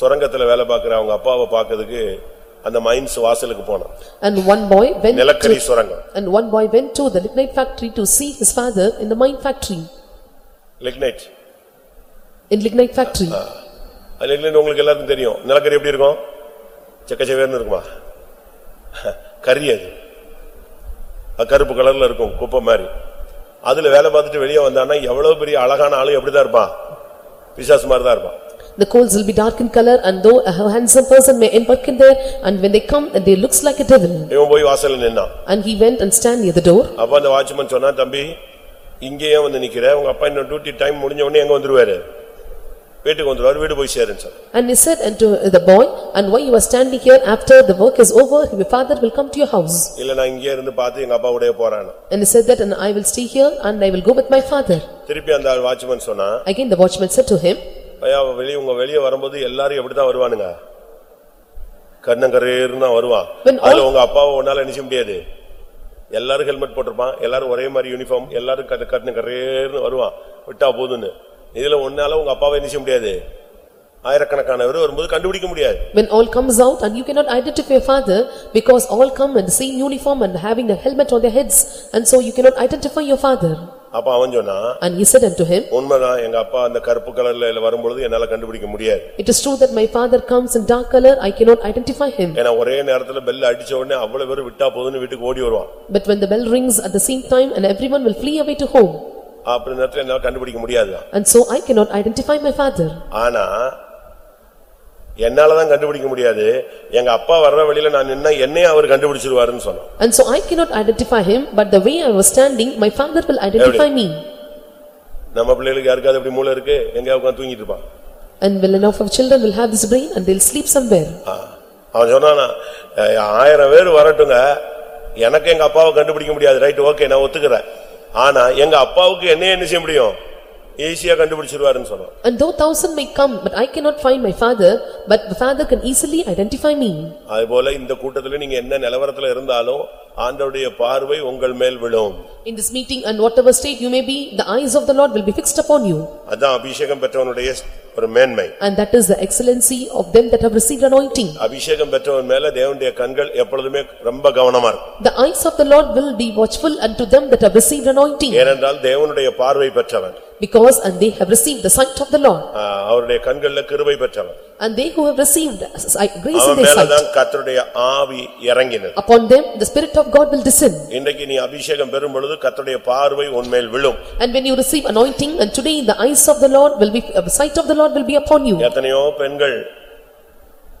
சுரங்கத்துல வேலை பார்க்கிற அவங்க அப்பாவை பார்க்கிறதுக்கு அந்த மைன்ஸ் வாசலுக்கு போனான். and one boy went நிலக்கரி சுரங்கம். and one boy went to the lignite factory to see his father in the mine factory, lignite in lignite factory. Lignite உங்களுக்கு எல்லாருக்கும் தெரியும். நிலக்கரி எப்படி இருக்கும்? செக்கச்செவேர்னு இருக்குமா? கரி அது. அது கருப்பு கலர்ல இருக்கும் குப்பை மாதிரி. அதுல வேலை பார்த்துட்டு வெளியே வந்தான்னா எவ்வளவு பெரிய அழகான ஆளு எப்படிதான் இருப்பான்? பிசாசு மாதிரி தான் இருப்பான். The coals will be dark in color and though a handsome person may embark in there and when they come they looks like a devil. இவன் போய் வாசல்ல நின்னான். And he went and stand near the door. அப்ப அந்த வாட்ச்மேன் சொன்னா தம்பி இங்கேயே வந்து நிக்கிற உங்க அப்பா இன்னும் டியூட்டி டைம் முடிஞ்ச உடனே எங்க வந்துருவாரு? வீட்டுக்கு வந்துருவாரு வீடு போய் சேருன்னு சொன்னான் and he said unto the boy, and why you are standing here after the work is over, your father will come to your house. இல்ல நான் இங்கே இருந்து பார்த்து எங்க அப்பா உடைய போறான்னு And he said that, and I will stay here and I will go with my father. திருப்பி அந்த வாட்ச்மேன் சொன்னா Again the watchman said to him, ஐயா வெளிய உங்க வெளிய வரும்போது எல்லாரும் எப்படிதான் வருவானுங்க? கண்ணங்கரேர்னு தான் வருவான் When all- அதுல உங்க அப்பாவை உன்னால நினைச்ச முடியாது. எல்லாரும் ஹெல்மெட் போட்டிருப்பான் எல்லாரும் ஒரே மாதிரி யூனிஃபார்ம் எல்லாரும் கண்ணு கண்ணங்கரேர்னு வருவான். விட்டா போதுன்னு இதுல உன்னால உங்க அப்பாவை நினைச்ச முடியாது ஆயிரக்கணக்கானவர் வரும்போது கண்டுபிடிக்க முடியாது when all comes out and you cannot identify your father because all come in the same uniform and having a helmet on their heads and so you cannot identify your father. அப்ப அவன் சொன்னா And he said unto him, உண்மைதான் எங்க அப்பா அந்த கருப்பு கலர்ல வரும்பொழுது என்னால கண்டுபிடிக்க முடியாது It is true that my father comes in dark color, I cannot identify him. ஏன்னா ஒரே நேரத்துல பெல் அடிச்ச உடனே அவ்வளவு பேர் விட்டா போதுன்னு வீட்டுக்கு ஓடி வருவான் But when the bell rings at the same time and everyone will flee away to home. அப்படி நேரத்துல என்னால கண்டுபிடிக்க முடியாதுதான் And so I cannot identify my father. ஆனா என்னாலதான் கண்டுபிடிக்க முடியாது எங்க அப்பா வர்ற வழியில நான் நின்னா என்னையே அவர் கண்டுபிடிச்சிருவாருன்னு சொன்னான் And so I cannot identify him, but the way I was standing, my father will identify me. நம்ம பிள்ளைகளுக்கு யாருக்காவது அப்படி மூளை இருக்கு எங்கேயாவது உட்கார்ந்து தூங்கிட்டு இருப்பான் And well enough of children will have this brain and they'll sleep somewhere. ஆ. அவன் சொன்னானா "அஹ், ஆயிரம் பேர் வரட்டுங்க எனக்கு எங்க அப்பாவை கண்டுபிடிக்க முடியாது ரைட் ஓகே நான் ஒத்துக்கிறேன் ஆனா எங்க அப்பாவுக்கு என்ன என்ன செய்ய முடியும் ஈஸியா கண்டுபிடிச்சிருவாருன்னு சொன்னான் And though thousand may come, but I cannot find my father, but the father can easily identify me. அதுபோல இந்த கூட்டத்துல நீங்க என்ன நிலவரத்துல இருந்தாலும் ஆண்டவருடைய பார்வை உங்கள் மேல் விழும் In this meeting and whatever state you may be, the eyes of the Lord will be fixed upon you. அதான் அபிஷேகம் பெற்றவனுடைய ஒரு மேன்மை And that is the excellency of them that have received anointing. அபிஷேகம் பெற்றவன் மேல தேவனுடைய கண்கள் எப்பொழுதுமே ரொம்ப கவனமா இருக்கும் The eyes of the Lord will be watchful unto them that have received anointing. ஏனென்றால் தேவனுடைய பார்வை பெற்றவன் Because and they have received the sight of the Lord. ஆ, அவருடைய கண்கள்ல கிருபை பெற்றவன் And they who have received sight- grace in அவன் their sight, மேலதான் கர்த்தருடைய ஆவி இறங்கினது upon them the spirit of God will descend. இன்றைக்கு நீ அபிஷேகம் பெறும் பொழுது கர்த்தருடைய பார்வை உன்மேல் விழும் And when you receive anointing and today the eyes of the Lord will be, uh, sight of the Lord will be upon you. எத்தனையோ பெண்கள்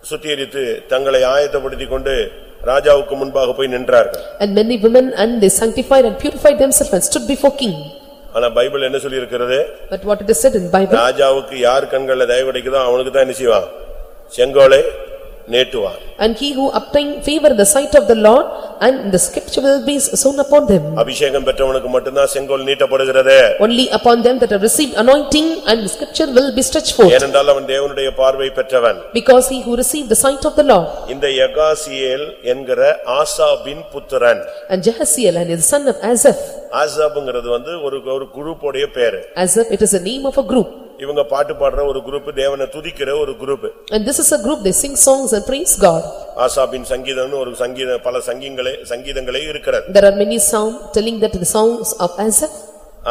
சுத்திகரித்து தங்களை ஆயத்தப்படுத்திக் கொண்டு ராஜாவுக்கு முன்பாக போய் நின்றார்கள் And many women and they sanctified and purified themselves and stood before king. ஆனா பைபிள் என்ன சொல்லியிருக்கிறது But what it is said in Bible, ராஜாவுக்கு யார் கண்கள்ல தயவு கிடைக்குதோ அவனுக்கு தான் என்ன செய்வான் செங்கோலை நீட்டுவான் and he who obtain favor in the sight of the Lord and the scripture will be sown upon them. அபிஷேகம் பெற்றவனுக்கு மட்டும்தான் செங்கோல் நீட்டப்படுகிறது Only upon them that have received anointing and the scripture will be stretched forth. ஏனென்றால் அவன் தேவனுடைய பார்வை பெற்றவன் Because he who received the sight of the Lord இந்த யகாசியேல் என்கிற ஆசாபின் புத்திரன் and Jahaziel and his son of Azaph. ஆசாப்ங்கிறது வந்து ஒரு ஒரு குரூப்போடைய பேரு Azaph, it is a name of a group. இவங்க பாட்டு பாடுற ஒரு குரூப் தேவனை துதிக்கிற ஒரு group And this is a group, they sing songs and praise God. ஆசாபின் சங்கீதம்னு ஒரு சங்கீத பல சங்கீங்களே சங்கீதங்களே இருக்கிறது There are many songs telling that the songs of Azaph.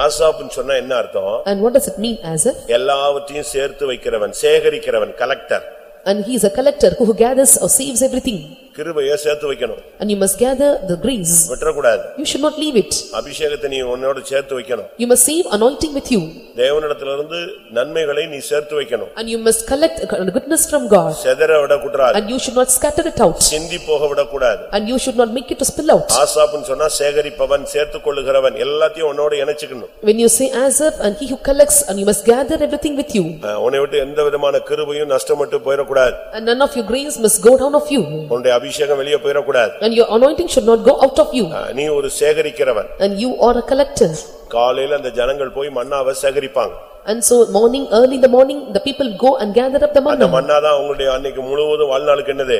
ஆசாப்னு சொன்னா என்ன அர்த்தம் And what does it mean Azaph? எல்லாவற்றையும் சேர்த்து வைக்கிறவன் சேகரிக்கிறவன் collector And he is a collector who gathers or saves everything. கிருபைய சேர்த்து வைக்கணும் And you must gather the grace. விட்டுறக்கூடாது You should not leave it. அபிஷேகத்தை நீ உன்னோட சேர்த்து வைக்கணும் You must save anointing with you. தேவனிடத்திலிருந்து நன்மைகளை நீ சேர்த்து வைக்கணும் And you must collect goodness from God. செதற விடக்கூடாது And you should not scatter it out. சிந்தி போக விடக்கூடாது And you should not make it to spill out. ஆசாப்புன்னு சொன்னா சேகரிப்பவன் சேர்த்துக் கொள்ளுகிறவன் எல்லாத்தையும் உன்னோட இணைச்சுக்கணும் When you say Azaph and he who collects and you must gather everything with you. அஹ் உன்னை விட்டு எந்த விதமான கிருபையும் நஷ்டப்பட்டு போயிடக்கூடாது And none of your grace must go down of you. உன்னுடைய அபிஷேகம் வெளியே போயிடக்கூடாது And your anointing should not go out of you. அஹ் நீ ஒரு சேகரிக்கிறவன் And you are a collector. காலையில அந்த ஜனங்கள் போய் மன்னாவை சேகரிப்பாங்க And so morning, early in the morning, the people go and gather up the அந்த manna. மன்னாதான் அவங்களுடைய அன்னைக்கு முழுவதும் வாழ்நாளுக்கு என்னது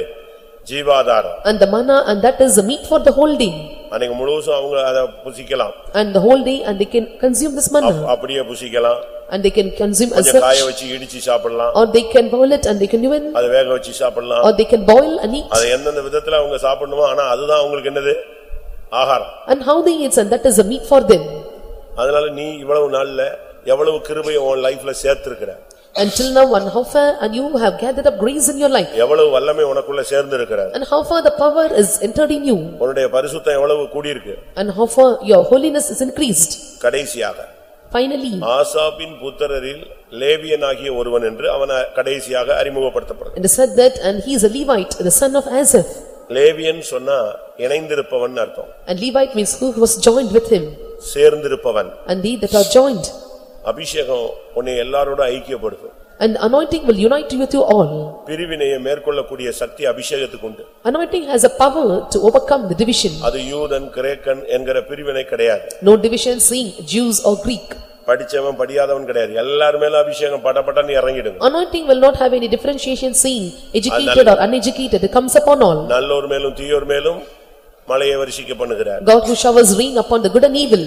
ஜீவாதாரம் And the manna and that is the meat for the whole day. அன்னைக்கு முழுவதும் அவங்க அதை புசிக்கலாம் And the whole day and they can consume this manna. அப்படியே புசிக்கலாம் And they can consume as கொஞ்சம் காய such. வச்சு இடிச்சு சாப்பிடலாம் Or they can boil it and they can even, அதை வேக வச்சு சாப்பிடலாம் or they can boil and eat. அதை எந்தெந்த விதத்துல அவங்க சாப்பிடணுமோ ஆனா அதுதான் அவங்களுக்கு என்னது ஆகாரம் And how they eat and that is the meat for them. அதனால நீ இவ்வளவு நாள்ல எவ்வளவு கிருபையை உன் லைஃப்ல சேர்த்திருக்கிற Until now and how far and you have gathered up grace in your life. எவ்வளவு வல்லமை உனக்குள்ள சேர்ந்து இருக்கிற And how far the power is entered in you. உன்னுடைய பரிசுத்தம் எவ்வளவு கூடியிருக்கு And how far your holiness is increased. கடைசியாக Finally, ஆசாபின் புத்திரரில் லேவியனாகிய ஒருவன் என்று அவன கடைசியாக அறிமுகப்படுத்தப்படுது and it said that and he is a Levite, the son of Asaph. லேவியன் சொன்னா இணைந்திருப்பவன் அர்த்தம் And Levite means who was joined with him. சேர்ந்திருப்பவன் And they that are joined. அபிஷேகம் உன்னை எல்லாரோட ஐக்கியப்படுத்தும் And anointing will unite you with you all. பிரிவினையை மேற்கொள்ளக்கூடிய சக்தி அபிஷேகத்துக்கு உண்டு Anointing has a power to overcome the division. அது யூதன் கிரேக்கன் என்கிற பிரிவினை கிடையாது No division seeing Jews or Greek. படிச்சவன் படியாதவன் கிடையாது எல்லார் மேல அபிஷேகம் படபடன்னு இறங்கிடுங்க Anointing will not have any differentiation seeing educated or uneducated, it comes upon all. நல்லோர் மேலும் தீயோர் மேலும் மழையை வருஷிக்க பண்ணுகிறார் God who showers rain upon the good and evil.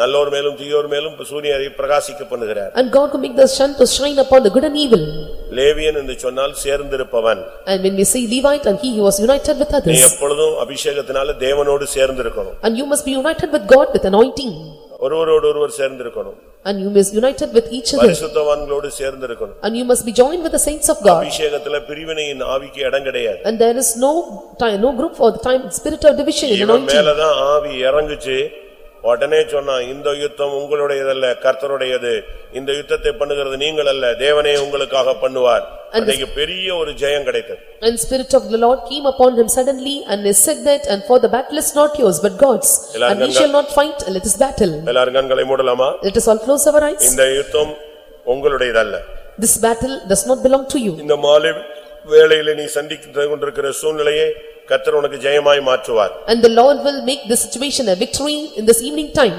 நல்லோர் மேலும் தீயோர் மேலும் சூரியனை பிரகாசிக்க பண்ணுகிறார் And God who make the sun to shine upon the good and evil. லேவியன் என்று சொன்னால் சேர்ந்திருப்பவன் And when we say Levite and he who was united with நீ others. எப்பொழுதும் அபிஷேகத்தினால தேவனோடு சேர்ந்திருக்கணும் And you must be united with God with anointing. ஒருவரோடு ஒருவர் சேர்ந்திருக்கணும் And you must be united with each other. பரிசுத்தவான்களோடு சேர்ந்திருக்கணும் And you must be joined with the saints of God. அபிஷேகத்துல பிரிவினையின் ஆவிக்கு இடம் கிடையாது And there is no time, no group for the time, spirit of division in இவன் anointing. மேலதான் ஆவி இறங்குச்சு உடனே சொன்னான் இந்த யுத்தம் உங்களுடையதல்ல கர்த்தருடையது இந்த யுத்தத்தை பண்ணுகிறது நீங்கள் அல்ல தேவனே உங்களுக்காக பண்ணுவார் அன்னைக்கு பெரிய ஒரு ஜெயம் கிடைத்தது And spirit of the Lord came upon him suddenly and he said that, and for the battle is not yours but God's. And கண்கள்- shall not fight, let us battle. எல்லாரும் கண்களை மூடலாமா Let us all close our eyes. இந்த யுத்தம் உங்களுடையதல்ல This battle does not belong to you. இந்த மாலை வேளையில நீ சந்தித்து கொண்டிருக்கிற சூழ்நிலையை கத்தர் உனக்கு ஜெயமாய் மாற்றுவார் And the Lord will make this situation a victory in this evening time.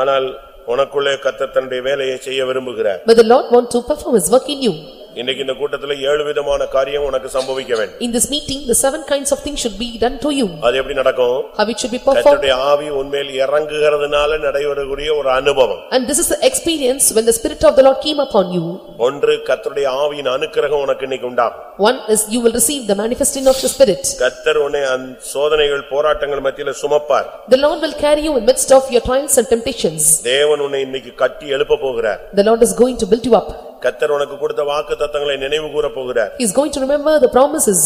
ஆனால் உனக்குள்ளே கத்தர் தன்னுடைய வேலையை செய்ய விரும்புகிறார் But the Lord want to perform his work in you. இன்னைக்கு இந்த கூட்டத்துல ஏழு விதமான காரியம் உனக்கு சம்பவிக்க வேண்டும் In this meeting, the seven kinds of things should be done to you. அது எப்படி நடக்கும் How it should be performed. கத்தருடைய ஆவி உன்மேல் இறங்குகிறதுனால நடைபெறக்கூடிய ஒரு அனுபவம் And this is the experience when the spirit of the Lord came upon you. ஒன்று கத்தருடைய ஆவியின் அனுக்கிரகம் உனக்கு இன்னைக்கு உண்டாகும் One is you will receive the manifesting of the spirit. கத்தர் உன்னை அந்த சோதனைகள் போராட்டங்கள் மத்தியில சுமப்பார் The Lord will carry you in midst of your trials and temptations. தேவன் உன்னை இன்னைக்கு கட்டி எழுப்ப போகிறார் The Lord is going to build you up. கத்தர் உனக்கு கொடுத்த வாக்கு தத்தங்களை நினைவு கூற போகிறார் He is going to remember the promises.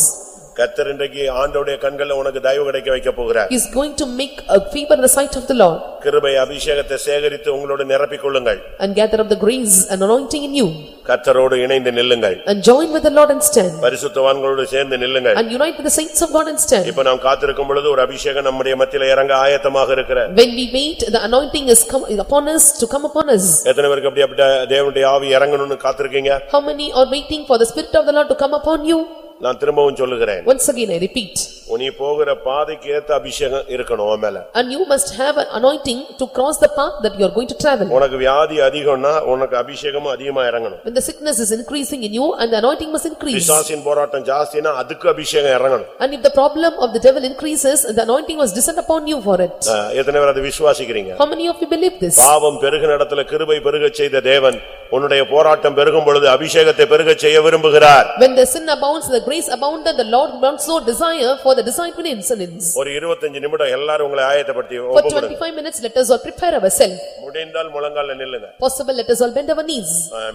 கத்தர் இன்றைக்கு ஆண்டோடைய கண்கள்ல உனக்கு தயவு கிடைக்க வைக்க போகிறார் He is going to make a favor in the sight of the Lord கிருபை அபிஷேகத்தை சேகரித்து உங்களோட நிரப்பிக் கொள்ளுங்கள் and gather up the grace and anointing in you கத்தரோடு இணைந்து நில்லுங்கள் and join with the Lord and stand பரிசுத்தவான்களோடு சேர்ந்து நில்லுங்கள் and unite with the saints of God and stand. இப்ப நாம் காத்திருக்கும் பொழுது ஒரு அபிஷேகம் நம்முடைய மத்தியில இறங்க ஆயத்தமாக இருக்கிற When we wait, the anointing is come upon us to come upon us. எத்தனை பேருக்கு அப்படி அப்படி தேவனுடைய ஆவி இறங்கணும்னு காத்திருக்கீங்க How many are waiting for the spirit of the Lord to come upon you? நான் திரும்பவும் சொல்லுகிறேன் Once again I repeat, நீ போகிற பாதைக்கு ஏத்த அபிஷேகம் இருக்கணும் உன் மேல and you must have an anointing to cross the path that you are going to travel. உனக்கு வியாதி அதிகம்னா உனக்கு அபிஷேகமும் அதிகமா இறங்கணும் When the sickness is increasing in you and the anointing must increase. பிசாசின் போராட்டம் ஜாஸ்தினா அதுக்கு அபிஷேகம் இறங்கணும் And if the problem of the devil increases, the anointing must descend upon you for it. எத்தனை பேர் அதை விசுவாசிக்கிறீங்க How many of you believe this? பாவம் பெருகின இடத்துல கிருபை பெருகச் செய்த தேவன் உன்னுடைய போராட்டம் பெருகும் பொழுது அபிஷேகத்தை பெருகச் செய்ய விரும்புகிறார் When the sin abounds, the grace abounded, the Lord wants no desire for the disciple incidents. ஒரு இருபத்தஞ்சு நிமிடம் எல்லாரும் உங்களை ஆயத்தப்படுத்தி For ஒப்புக்கொடுங்க. twenty-five minutes, let us all prepare ourselves. முடிந்தால் முழங்கால நில்லுங்க Possible, let us all bend our knees.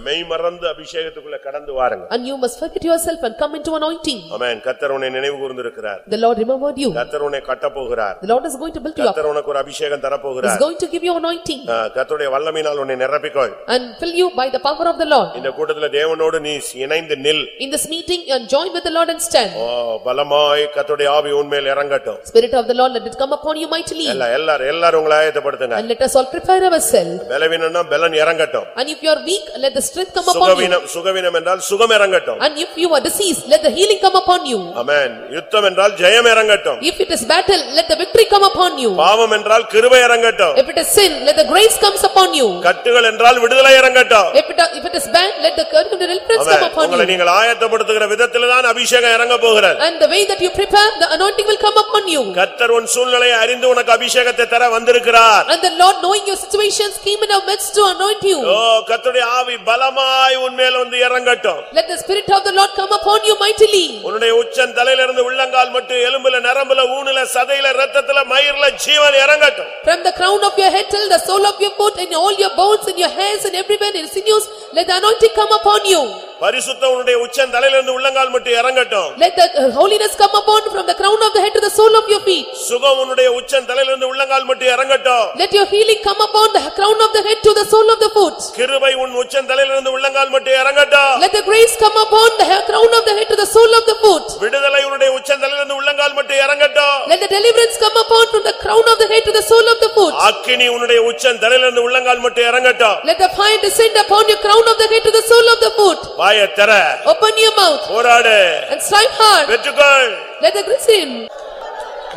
மெய் மறந்து அபிஷேகத்துக்குள்ள கடந்து வாருங்க And you must forget yourself and come into anointing. ஆமென் கத்தர் உன்னை நினைவு கூர்ந்திருக்கிறார் The Lord remembered you. கத்தர் உன்னை கட்டப் போகிறார் The Lord is going to build you up. கத்தர் உனக்கு ஒரு அபிஷேகம் He is தரப்போகிறார் going to give you anointing கர்த்தருடைய வல்லமையினால் உன்னை நிரப்பிக்கொள் and fill you by the power of the Lord. இந்த கூட்டத்துல தேவனோடு நீ இணைந்து நில் In this meeting, and join with the Lord and stand. ஓ, பலமாய் கர்த்தருடைய ஆவி உன்மேல் இறங்கட்டும் Spirit of the Lord, let it come upon you mightily. எல்லா எல்லாரும் எல்லாரும் உங்களை ஆயத்தப்படுத்துங்க And let us all prepare ourselves. பலவீனம்னா பலன் இறங்கட்டும் And if you are weak, let the strength come upon you. சுகவீனம் சுகவீனம் என்றால் சுகம் இறங்கட்டும் And if you are diseased, let the healing come upon you. ஆமென் யுத்தம் என்றால் ஜெயம் இறங்கட்டும் If it is battle, let the victory come upon you. பாவம் என்றால் கிருபை இறங்கட்டும் If it is sin, let the grace comes upon you. கட்டுகள் என்றால் விடுதலை இறங்கட்டும் If it, if it is bad, let the curtain of deliverance come amen upon உங்களை you. நீங்கள் ஆயத்தப்படுத்துகிற விதத்தில தான் அபிஷேகம் இறங்க போகிறது And the way that you prepare, the anointing will come upon you. கர்த்தர் உன் சூழ்நிலையை அறிந்து உனக்கு அபிஷேகத்தை தர வந்திருக்கிறார் And the Lord knowing your situations came in our midst to anoint you. ஓ கர்த்தருடைய ஆவி பலமாய் உன்மேல் வந்து இறங்கட்டும் Let the spirit of the Lord come upon you mightily. உன்னுடைய உச்சன் தலையிலிருந்து உள்ளங்கால் மட்டும் எலும்புல நரம்புல ஊனுல சதையில ரத்தத்துல மயிர்ல ஜீவன் இறங்கட்டும் From the crown of your head till the sole of your foot and all your bones and your hairs and everywhere in sinews, let the anointing come upon you. பரிசுத்தம் உன்னுடைய உச்சன் தலையிலிருந்து உள்ளங்கால் மட்டும் இறங்கட்டும் Let the uh, holiness come upon from the crown of the head to the sole of your feet. சுகம் உன்னுடைய உச்சன் தலையிலிருந்து உள்ளங்கால் மட்டும் இறங்கட்டும் Let your healing come upon the crown of the head to the sole of the foot. கிருபை உன் உச்சன் தலையிலிருந்து உள்ளங்கால் மட்டும் இறங்கட்டும் Let the grace come upon the ha- crown of the head to the sole of the foot. விடுதலை உன்னுடைய உச்சன் தலையிலிருந்து உள்ளங்கால் மட்டும் இறங்கட்டும் Let the deliverance come upon from the crown of the head to the sole of the foot. அக்கினி உன்னுடைய உச்சன் தலையிலிருந்து உள்ளங்கால் மட்டும் இறங்கட்டும் Let the fire descend upon your crown of the head to the sole of the foot. வாயை திற Open your mouth போராடு and strive hard. வெற்றுக்கொள் Let the grace in.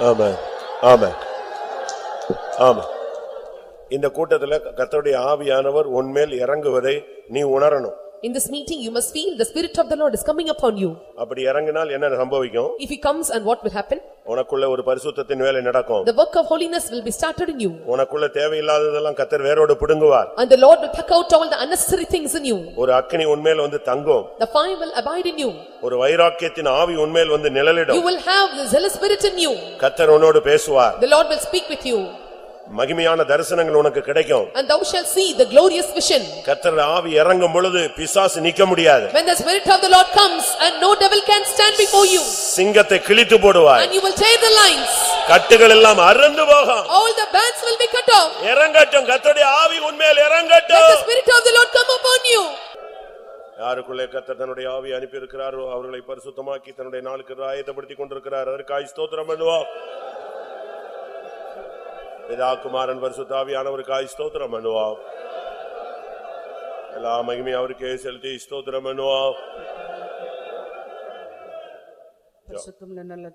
ஆமா ஆமா ஆமா இந்த கூட்டத்துல கர்த்தருடைய ஆவியானவர் உன்மேல் இறங்குவதை நீ உணரணும் In this meeting, you must feel the spirit of the Lord is coming upon you. அப்படி இறங்கினால் என்ன சம்பவிக்கும் If he comes and what will happen? உனக்குள்ள ஒரு பரிசுத்தத்தின் வேலை நடக்கும் The work of holiness will be started in you. உனக்குள்ள தேவையில்லாததெல்லாம் கத்தர் வேரோடு பிடுங்குவார் And the Lord will pluck out all the unnecessary things in you. ஒரு அக்கினி உன்மேல் வந்து தங்கும் The fire will abide in you. ஒரு வைராக்கியத்தின் ஆவி உன்மேல் வந்து You நிழலிடும் will have the zealous spirit in you. கத்தர் உன்னோடு பேசுவார் The Lord will speak with you. மகிமையான தரிசனங்கள் உனக்கு கிடைக்கும் And thou shalt see the glorious vision. கத்தர் ஆவி இறங்கும் பொழுது பிசாசு நிக்க முடியாது When the spirit of the Lord comes and no devil can stand before you. சிங்கத்தை கிழித்து போடுவாய் And you will tear the lines. கட்டுகள் எல்லாம் அறுந்து போகும் All the bands will be cut off. இறங்கட்டும் கத்தருடைய ஆவி உன்மேல் Let இறங்கட்டும் the spirit of the Lord come upon you. யாருக்குள்ளே கர்த்தர் தன்னுடைய ஆவியை அனுப்பியிருக்கிறாரோ அவர்களை பரிசுத்தமாக்கி தன்னுடைய நாளுக்கு ஆயத்தப்படுத்திக் கொண்டிருக்கிறார் அதற்காய் ஸ்தோத்திரம் பண்ணுவோம் பிதா குமாரன் பரிசுத்தாவியானவருக்காய் ஸ்தோத்திரம் பண்ணுவோம் எல்லா மகிமையும் அவருக்கே செலுத்தி ஸ்தோத்திரம் பண்ணுவோம் நல்ல